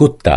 कुत्ता।